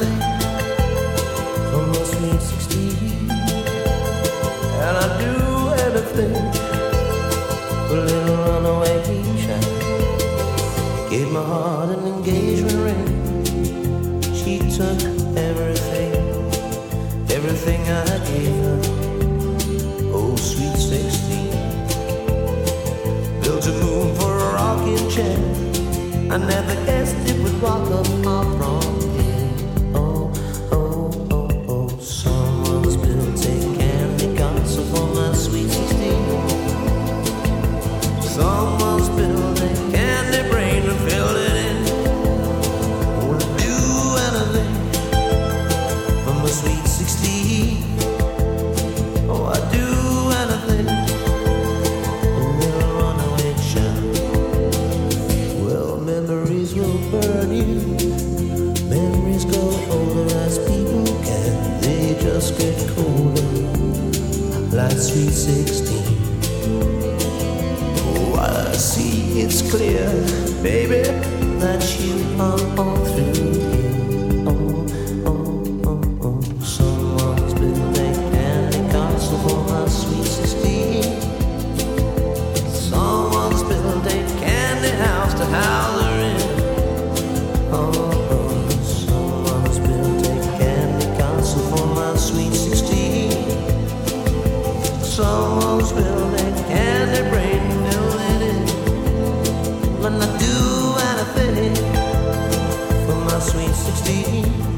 anything for my sweet 16. And I'd do anything for a little runaway child. Gave my heart an engagement ring. She took everything, everything I gave her. Oh, sweet 16. Built a moon for a rocking chair. I never guessed it would rock up far from sweet 16. Someone's built a candy brain and it in. Do anything for my sweet 16. Oh, I'd do anything. A little runaway child. Well, memories will burn you. Like sweet 16. Oh, I see it's clear, baby, that you are all through 16.